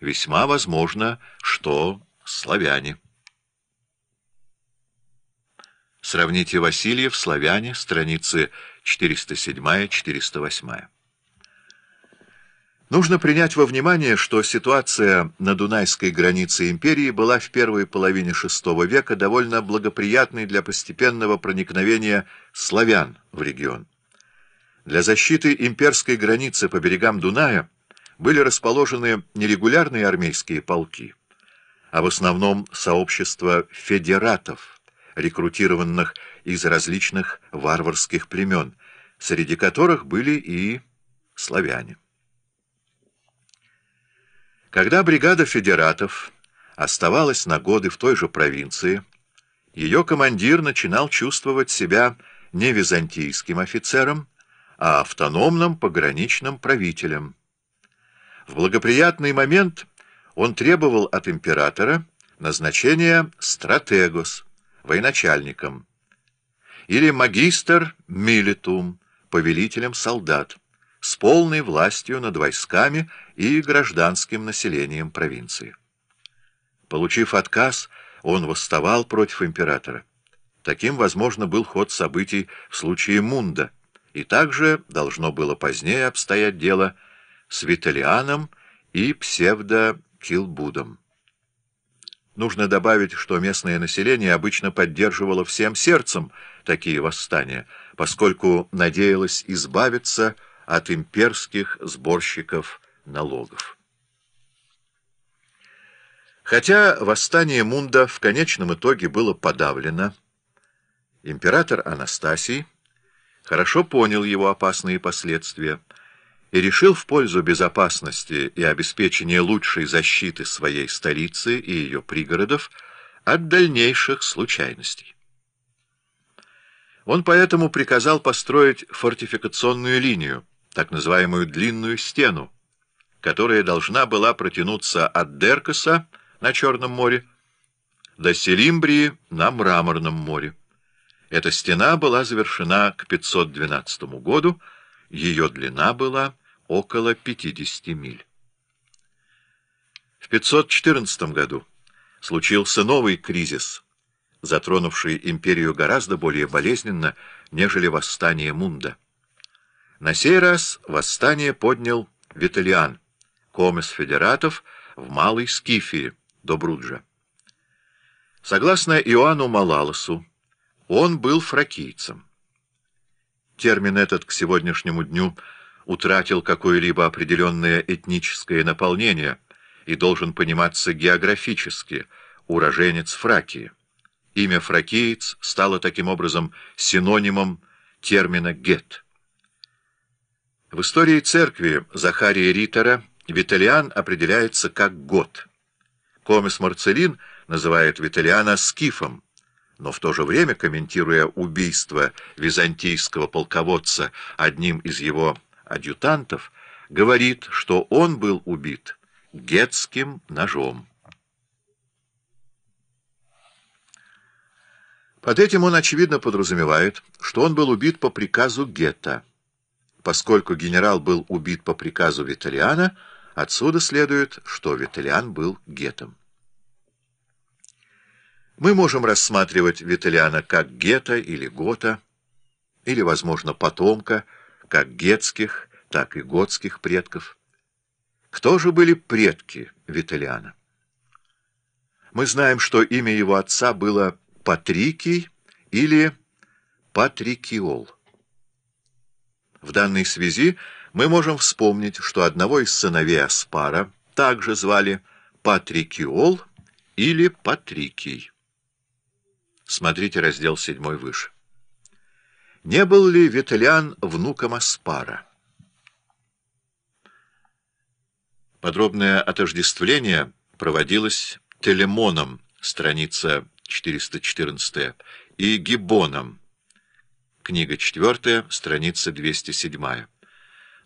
весьма возможно, что славяне. Сравните Васильев, славяне, страницы 407-408. Нужно принять во внимание, что ситуация на Дунайской границе империи была в первой половине VI века довольно благоприятной для постепенного проникновения славян в регион. Для защиты имперской границы по берегам Дуная были расположены нерегулярные армейские полки, а в основном сообщество федератов, рекрутированных из различных варварских племен, среди которых были и славяне. Когда бригада федератов оставалась на годы в той же провинции, ее командир начинал чувствовать себя не византийским офицером, а автономным пограничным правителем. В благоприятный момент он требовал от императора назначения стратегос, военачальником, или магистр милитум, повелителем солдат с полной властью над войсками и гражданским населением провинции. Получив отказ, он восставал против императора. Таким, возможно, был ход событий в случае Мунда, и также должно было позднее обстоять дело с Виталианом и псевдо-Килбудом. Нужно добавить, что местное население обычно поддерживало всем сердцем такие восстания, поскольку надеялось избавиться от имперских сборщиков налогов. Хотя восстание Мунда в конечном итоге было подавлено, император Анастасий хорошо понял его опасные последствия и решил в пользу безопасности и обеспечения лучшей защиты своей столицы и ее пригородов от дальнейших случайностей. Он поэтому приказал построить фортификационную линию, так называемую длинную стену, которая должна была протянуться от Деркаса на Черном море до Селимбрии на Мраморном море. Эта стена была завершена к 512 году, ее длина была около 50 миль. В 514 году случился новый кризис, затронувший империю гораздо более болезненно, нежели восстание Мунда. На сей раз восстание поднял Виталиан, комес федератов в Малой Скифии, до Бруджа. Согласно Иоанну Малалосу, он был фракийцем. Термин этот к сегодняшнему дню утратил какое-либо определенное этническое наполнение и должен пониматься географически, уроженец Фракии. Имя фракиец стало таким образом синонимом термина «гет». В истории церкви Захария Риттера Виталиан определяется как год. Комис Марцелин называет Виталиана скифом, но в то же время, комментируя убийство византийского полководца одним из его адъютантов, говорит, что он был убит гетским ножом. Под этим он, очевидно, подразумевает, что он был убит по приказу Гетта. Поскольку генерал был убит по приказу Виталиана, отсюда следует, что Виталиан был гетом. Мы можем рассматривать Виталиана как гета или гота, или, возможно, потомка, как гетских, так и готских предков. Кто же были предки Виталиана? Мы знаем, что имя его отца было Патрикий или Патрикиол. В данной связи мы можем вспомнить, что одного из сыновей Аспара также звали Патрикиол или Патрикий. Смотрите раздел 7 выше. Не был ли Виталиан внуком Аспара? Подробное отождествление проводилось Телемоном, страница 414, и Гибоном, Книга 4, страница 207.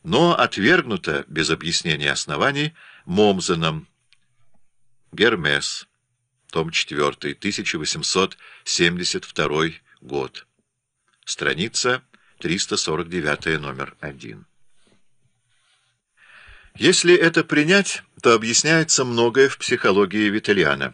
Но отвергнуто, без объяснения оснований, Момзеном. Гермес. Том 4, 1872 год. Страница 349, номер 1. Если это принять, то объясняется многое в психологии Виталиана.